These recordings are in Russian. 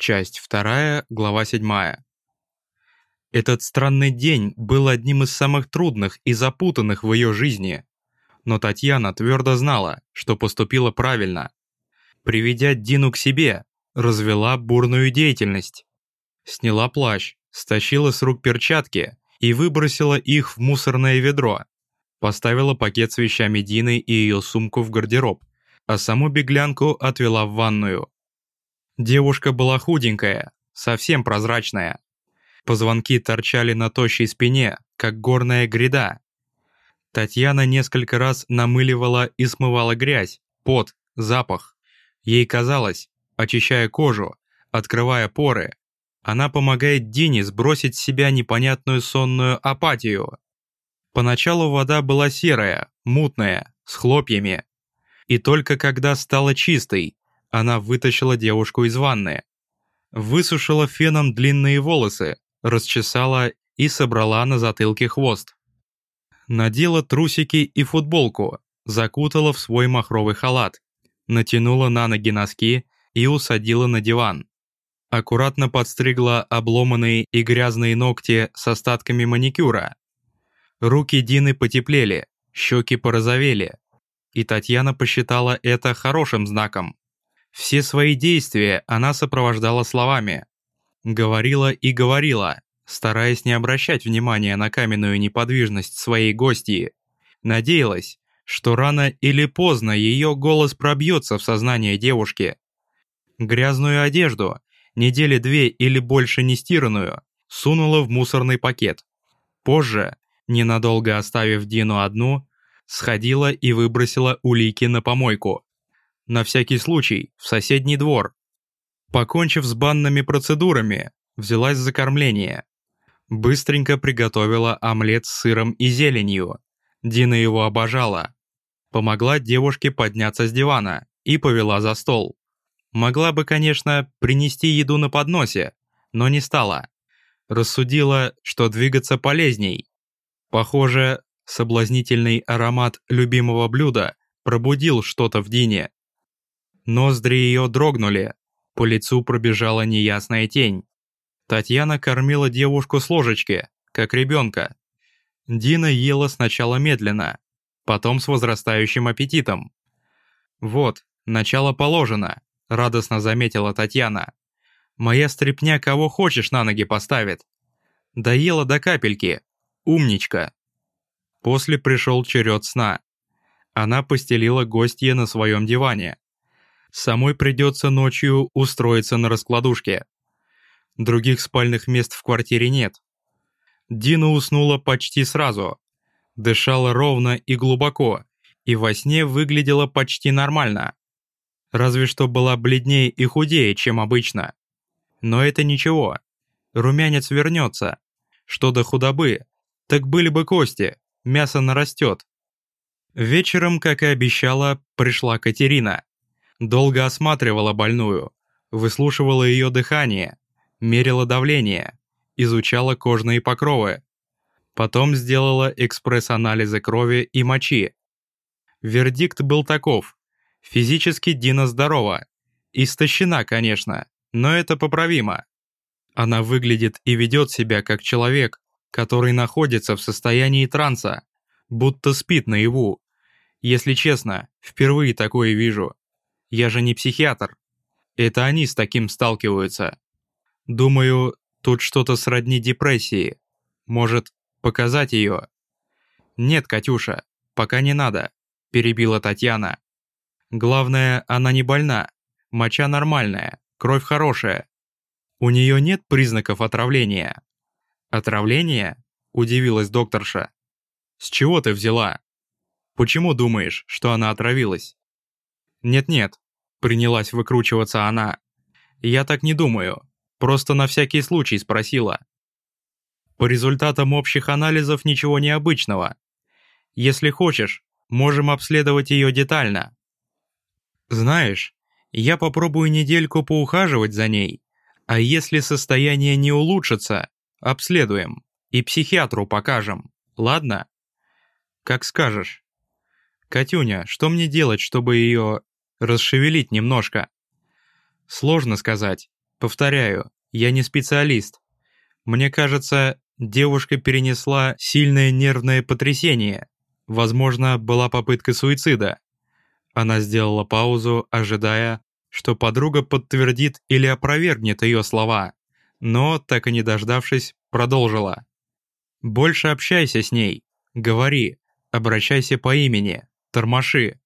Часть 2, глава 7. Этот странный день был одним из самых трудных и запутанных в ее жизни. Но Татьяна твердо знала, что поступила правильно. Приведя Дину к себе, развела бурную деятельность. Сняла плащ, стащила с рук перчатки и выбросила их в мусорное ведро. Поставила пакет с вещами Дины и ее сумку в гардероб, а саму беглянку отвела в ванную. Девушка была худенькая, совсем прозрачная. Позвонки торчали на тощей спине, как горная гряда. Татьяна несколько раз намыливала и смывала грязь, пот, запах. Ей казалось, очищая кожу, открывая поры, она помогает Дине сбросить с себя непонятную сонную апатию. Поначалу вода была серая, мутная, с хлопьями. И только когда стала чистой, она вытащила девушку из ванны. Высушила феном длинные волосы, расчесала и собрала на затылке хвост. Надела трусики и футболку, закутала в свой махровый халат, натянула на ноги носки и усадила на диван. Аккуратно подстригла обломанные и грязные ногти с остатками маникюра. Руки Дины потеплели, щеки порозовели, и Татьяна посчитала это хорошим знаком. Все свои действия она сопровождала словами. Говорила и говорила, стараясь не обращать внимания на каменную неподвижность своей гостьи. Надеялась, что рано или поздно ее голос пробьется в сознание девушки. Грязную одежду, недели две или больше не стиранную, сунула в мусорный пакет. Позже, ненадолго оставив Дину одну, сходила и выбросила улики на помойку на всякий случай, в соседний двор. Покончив с банными процедурами, взялась за кормление. Быстренько приготовила омлет с сыром и зеленью. Дина его обожала. Помогла девушке подняться с дивана и повела за стол. Могла бы, конечно, принести еду на подносе, но не стала. Рассудила, что двигаться полезней. Похоже, соблазнительный аромат любимого блюда пробудил что-то в Дине. Ноздри ее дрогнули, по лицу пробежала неясная тень. Татьяна кормила девушку с ложечки, как ребенка. Дина ела сначала медленно, потом с возрастающим аппетитом. «Вот, начало положено», — радостно заметила Татьяна. «Моя стряпня кого хочешь на ноги поставит». Доела до капельки. Умничка. После пришел черед сна. Она постелила гостье на своем диване. Самой придется ночью устроиться на раскладушке. Других спальных мест в квартире нет. Дина уснула почти сразу. Дышала ровно и глубоко, и во сне выглядела почти нормально. Разве что была бледнее и худее, чем обычно. Но это ничего. Румянец вернется. Что до худобы, так были бы кости, мясо нарастет. Вечером, как и обещала, пришла Катерина. Долго осматривала больную, выслушивала ее дыхание, мерила давление, изучала кожные покровы. Потом сделала экспресс-анализы крови и мочи. Вердикт был таков. Физически Дина здорова. Истощена, конечно, но это поправимо. Она выглядит и ведет себя как человек, который находится в состоянии транса, будто спит наяву. Если честно, впервые такое вижу. Я же не психиатр. Это они с таким сталкиваются. Думаю, тут что-то сродни депрессии. Может, показать ее? Нет, Катюша, пока не надо, перебила Татьяна. Главное, она не больна. Моча нормальная, кровь хорошая. У нее нет признаков отравления. Отравление? Удивилась докторша. С чего ты взяла? Почему думаешь, что она отравилась? «Нет-нет», — принялась выкручиваться она. «Я так не думаю. Просто на всякий случай спросила». По результатам общих анализов ничего необычного. Если хочешь, можем обследовать ее детально. Знаешь, я попробую недельку поухаживать за ней, а если состояние не улучшится, обследуем и психиатру покажем, ладно? Как скажешь. Катюня, что мне делать, чтобы ее расшевелить немножко. Сложно сказать. Повторяю, я не специалист. Мне кажется, девушка перенесла сильное нервное потрясение. Возможно, была попытка суицида. Она сделала паузу, ожидая, что подруга подтвердит или опровергнет ее слова, но, так и не дождавшись, продолжила. «Больше общайся с ней, говори, обращайся по имени, тормоши.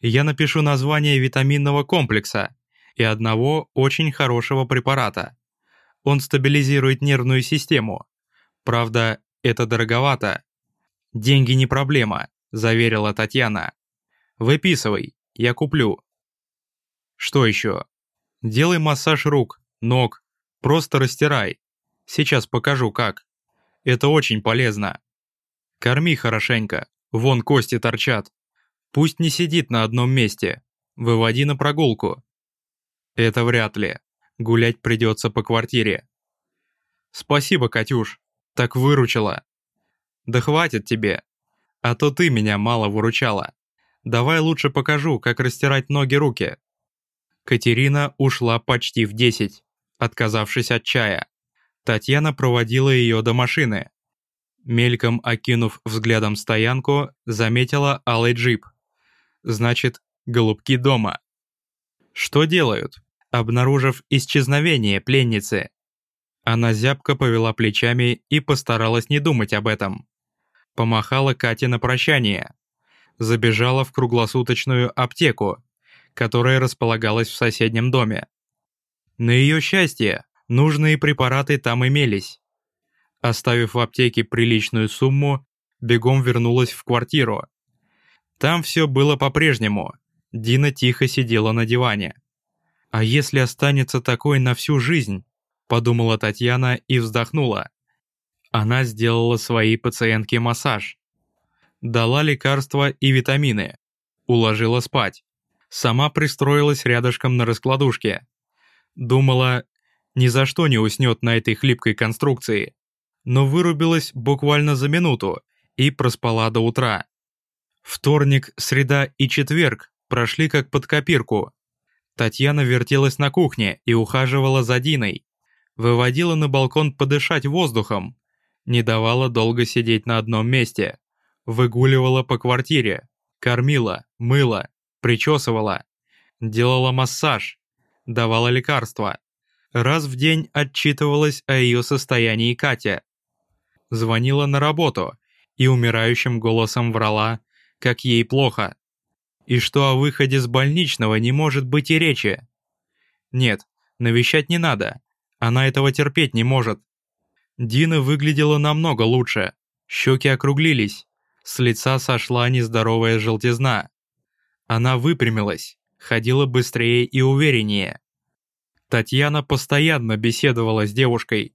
Я напишу название витаминного комплекса и одного очень хорошего препарата. Он стабилизирует нервную систему. Правда, это дороговато. Деньги не проблема, заверила Татьяна. Выписывай, я куплю. Что еще? Делай массаж рук, ног, просто растирай. Сейчас покажу как. Это очень полезно. Корми хорошенько, вон кости торчат. Пусть не сидит на одном месте. Выводи на прогулку. Это вряд ли. Гулять придется по квартире. Спасибо, Катюш. Так выручила. Да хватит тебе. А то ты меня мало выручала. Давай лучше покажу, как растирать ноги-руки. Катерина ушла почти в десять, отказавшись от чая. Татьяна проводила ее до машины. Мельком окинув взглядом стоянку, заметила алый джип. Значит, голубки дома. Что делают, обнаружив исчезновение пленницы? Она зябко повела плечами и постаралась не думать об этом. Помахала Кате на прощание. Забежала в круглосуточную аптеку, которая располагалась в соседнем доме. На ее счастье, нужные препараты там имелись. Оставив в аптеке приличную сумму, бегом вернулась в квартиру. Там все было по-прежнему. Дина тихо сидела на диване. «А если останется такой на всю жизнь?» – подумала Татьяна и вздохнула. Она сделала своей пациентке массаж. Дала лекарства и витамины. Уложила спать сама пристроилась рядышком на раскладушке. Думала, ни за что не уснет на этой хлипкой конструкции, но вырубилась буквально за минуту и проспала до утра. Вторник, среда и четверг прошли как под копирку. Татьяна вертелась на кухне и ухаживала за Диной. Выводила на балкон подышать воздухом. Не давала долго сидеть на одном месте. Выгуливала по квартире. Кормила, мыла, причесывала, делала массаж, давала лекарства. Раз в день отчитывалась о ее состоянии Катя. Звонила на работу и умирающим голосом врала, как ей плохо. И что о выходе с больничного не может быть и речи. Нет, навещать не надо, она этого терпеть не может. Дина выглядела намного лучше, щеки округлились, с лица сошла нездоровая желтизна. Она выпрямилась, ходила быстрее и увереннее. Татьяна постоянно беседовала с девушкой,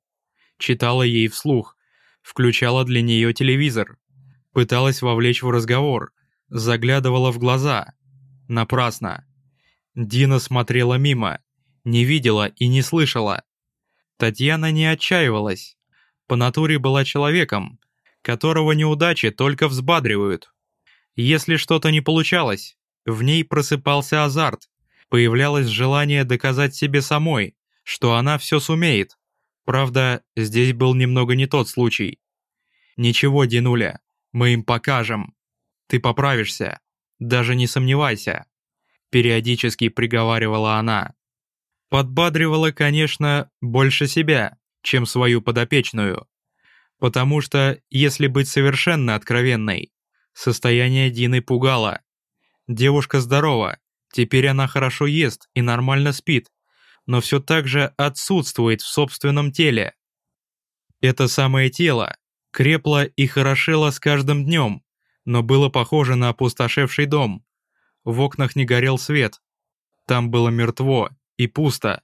читала ей вслух, включала для нее телевизор, пыталась вовлечь в разговор, заглядывала в глаза. Напрасно. Дина смотрела мимо, не видела и не слышала. Татьяна не отчаивалась. По натуре была человеком, которого неудачи только взбадривают. Если что-то не получалось, в ней просыпался азарт, появлялось желание доказать себе самой, что она все сумеет. Правда, здесь был немного не тот случай. «Ничего, Динуля, мы им покажем. Ты поправишься, даже не сомневайся», периодически приговаривала она. Подбадривала, конечно, больше себя, чем свою подопечную. Потому что, если быть совершенно откровенной, состояние Дины пугало. Девушка здорова, теперь она хорошо ест и нормально спит, но все так же отсутствует в собственном теле. Это самое тело крепло и хорошело с каждым днем, но было похоже на опустошевший дом. В окнах не горел свет. Там было мертво и пусто.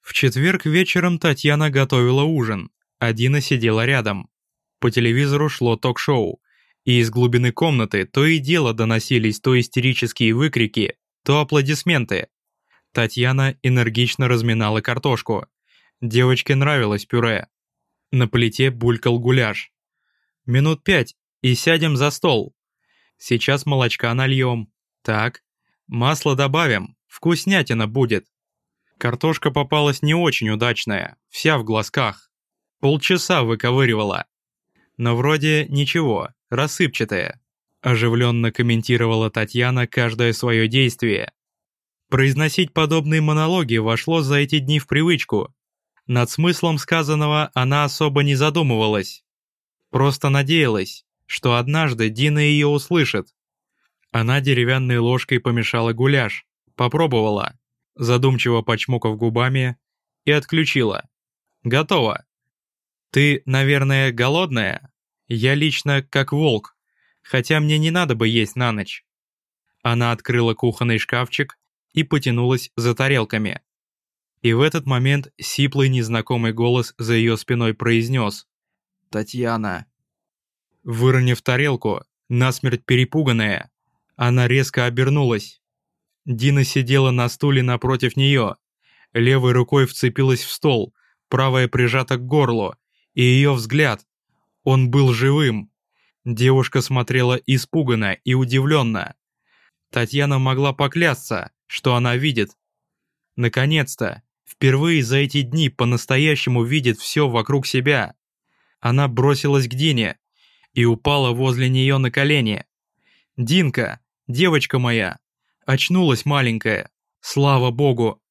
В четверг вечером Татьяна готовила ужин, а Дина сидела рядом. По телевизору шло ток-шоу и из глубины комнаты то и дело доносились то истерические выкрики, то аплодисменты. Татьяна энергично разминала картошку. Девочке нравилось пюре. На плите булькал гуляш. Минут пять и сядем за стол. Сейчас молочка нальем. Так, масло добавим, вкуснятина будет. Картошка попалась не очень удачная, вся в глазках. Полчаса выковыривала. Но вроде ничего, рассыпчатая. Оживленно комментировала Татьяна каждое свое действие. Произносить подобные монологи вошло за эти дни в привычку. Над смыслом сказанного она особо не задумывалась. Просто надеялась, что однажды Дина ее услышит. Она деревянной ложкой помешала гуляш, попробовала, задумчиво почмокав губами, и отключила. Готово. Ты, наверное, голодная? Я лично как волк, хотя мне не надо бы есть на ночь. Она открыла кухонный шкафчик и потянулась за тарелками. И в этот момент сиплый незнакомый голос за ее спиной произнес «Татьяна». Выронив тарелку, насмерть перепуганная, она резко обернулась. Дина сидела на стуле напротив нее, левой рукой вцепилась в стол, правая прижата к горлу, и ее взгляд, он был живым. Девушка смотрела испуганно и удивленно. Татьяна могла поклясться, что она видит. Наконец-то, впервые за эти дни по-настоящему видит все вокруг себя. Она бросилась к Дине и упала возле нее на колени. «Динка, девочка моя, очнулась маленькая, слава богу!»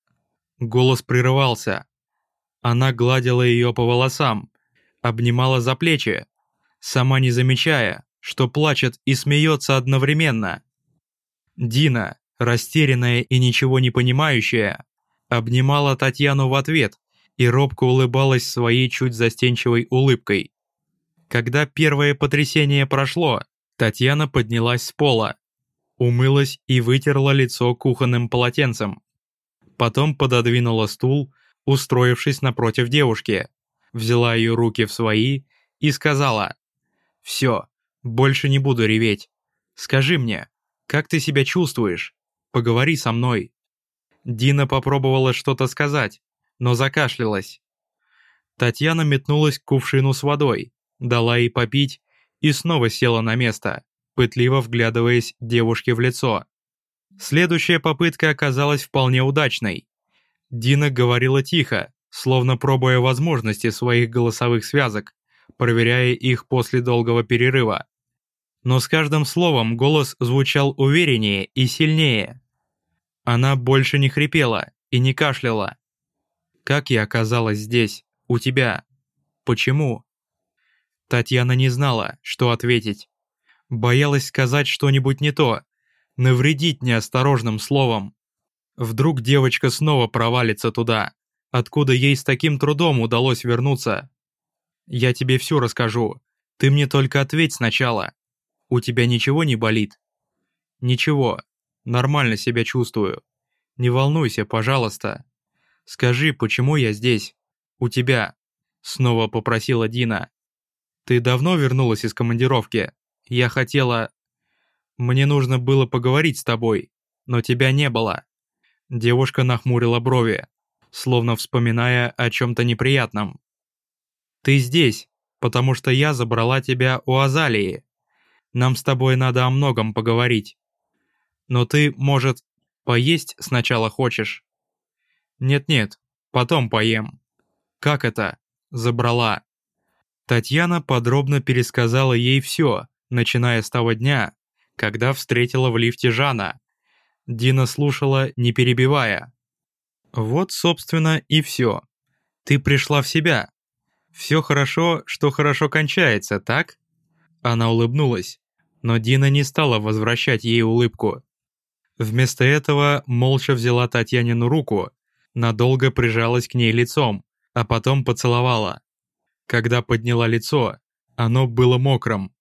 Голос прерывался. Она гладила ее по волосам, обнимала за плечи, сама не замечая, что плачет и смеется одновременно. Дина, растерянная и ничего не понимающая, обнимала Татьяну в ответ и робко улыбалась своей чуть застенчивой улыбкой. Когда первое потрясение прошло, Татьяна поднялась с пола, умылась и вытерла лицо кухонным полотенцем. Потом пододвинула стул, устроившись напротив девушки, взяла ее руки в свои и сказала «Все, больше не буду реветь. Скажи мне, как ты себя чувствуешь? Поговори со мной». Дина попробовала что-то сказать, но закашлялась. Татьяна метнулась к кувшину с водой, дала ей попить и снова села на место, пытливо вглядываясь девушке в лицо. Следующая попытка оказалась вполне удачной. Дина говорила тихо, словно пробуя возможности своих голосовых связок, проверяя их после долгого перерыва. Но с каждым словом голос звучал увереннее и сильнее. Она больше не хрипела и не кашляла. «Как я оказалась здесь, у тебя? Почему?» Татьяна не знала, что ответить. Боялась сказать что-нибудь не то, навредить неосторожным словом. Вдруг девочка снова провалится туда, откуда ей с таким трудом удалось вернуться. «Я тебе все расскажу, ты мне только ответь сначала. У тебя ничего не болит?» «Ничего, Нормально себя чувствую. Не волнуйся, пожалуйста. Скажи, почему я здесь? У тебя?» Снова попросила Дина. «Ты давно вернулась из командировки? Я хотела...» «Мне нужно было поговорить с тобой, но тебя не было». Девушка нахмурила брови, словно вспоминая о чем-то неприятном. «Ты здесь, потому что я забрала тебя у Азалии. Нам с тобой надо о многом поговорить. Но ты, может, поесть сначала хочешь? Нет-нет, потом поем. Как это? Забрала. Татьяна подробно пересказала ей все, начиная с того дня, когда встретила в лифте Жана. Дина слушала, не перебивая. Вот, собственно, и все. Ты пришла в себя. Все хорошо, что хорошо кончается, так? Она улыбнулась, но Дина не стала возвращать ей улыбку. Вместо этого молча взяла Татьянину руку, надолго прижалась к ней лицом, а потом поцеловала. Когда подняла лицо, оно было мокрым.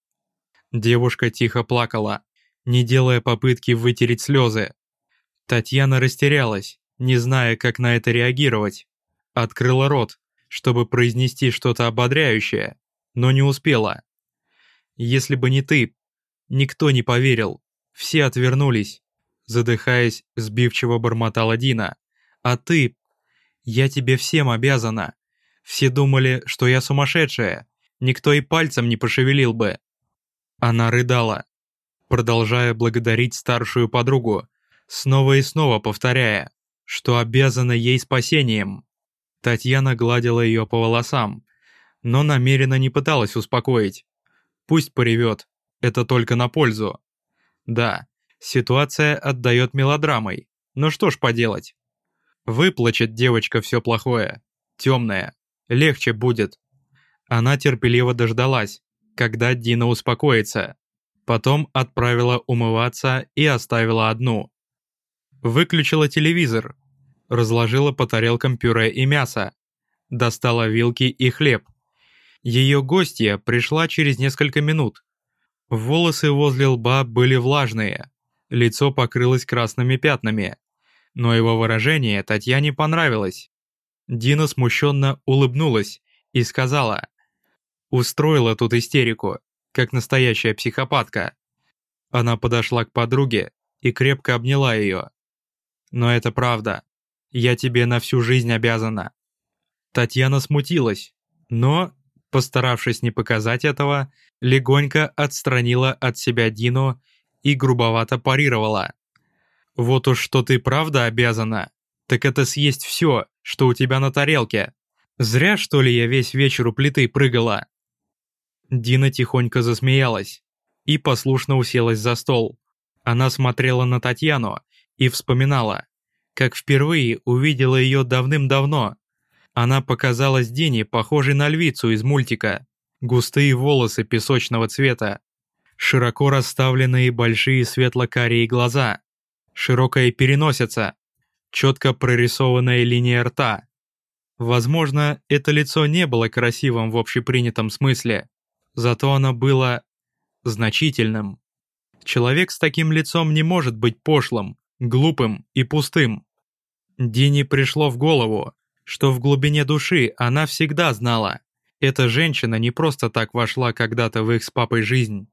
Девушка тихо плакала, не делая попытки вытереть слезы. Татьяна растерялась, не зная, как на это реагировать. Открыла рот, чтобы произнести что-то ободряющее, но не успела. Если бы не ты, никто не поверил, все отвернулись задыхаясь, сбивчиво бормотала Дина. «А ты? Я тебе всем обязана. Все думали, что я сумасшедшая. Никто и пальцем не пошевелил бы». Она рыдала, продолжая благодарить старшую подругу, снова и снова повторяя, что обязана ей спасением. Татьяна гладила ее по волосам, но намеренно не пыталась успокоить. Пусть поревет, это только на пользу. Да, ситуация отдает мелодрамой, но что ж поделать. Выплачет девочка все плохое, темное, легче будет. Она терпеливо дождалась, когда Дина успокоится. Потом отправила умываться и оставила одну. Выключила телевизор, разложила по тарелкам пюре и мясо, достала вилки и хлеб. Ее гостья пришла через несколько минут. Волосы возле лба были влажные, лицо покрылось красными пятнами. Но его выражение Татьяне понравилось. Дина смущенно улыбнулась и сказала, «Устроила тут истерику, как настоящая психопатка». Она подошла к подруге и крепко обняла ее. «Но это правда. Я тебе на всю жизнь обязана». Татьяна смутилась, но, постаравшись не показать этого, легонько отстранила от себя Дину и грубовато парировала. «Вот уж что ты правда обязана, так это съесть все, что у тебя на тарелке. Зря, что ли, я весь вечер у плиты прыгала?» Дина тихонько засмеялась и послушно уселась за стол. Она смотрела на Татьяну и вспоминала, как впервые увидела ее давным-давно. Она показалась Дине похожей на львицу из мультика. Густые волосы песочного цвета, широко расставленные большие светло-карие глаза, широкая переносица, четко прорисованная линия рта. Возможно, это лицо не было красивым в общепринятом смысле, зато оно было значительным. Человек с таким лицом не может быть пошлым, глупым и пустым. Дине пришло в голову, что в глубине души она всегда знала, эта женщина не просто так вошла когда-то в их с папой жизнь.